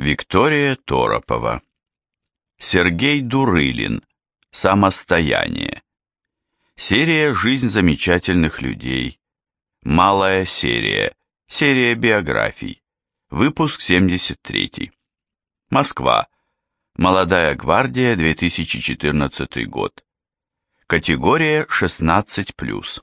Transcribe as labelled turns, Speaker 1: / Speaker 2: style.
Speaker 1: Виктория Торопова. Сергей Дурылин. Самостояние. Серия «Жизнь замечательных людей». Малая серия. Серия биографий. Выпуск 73. Москва. Молодая гвардия, 2014 год. Категория 16+.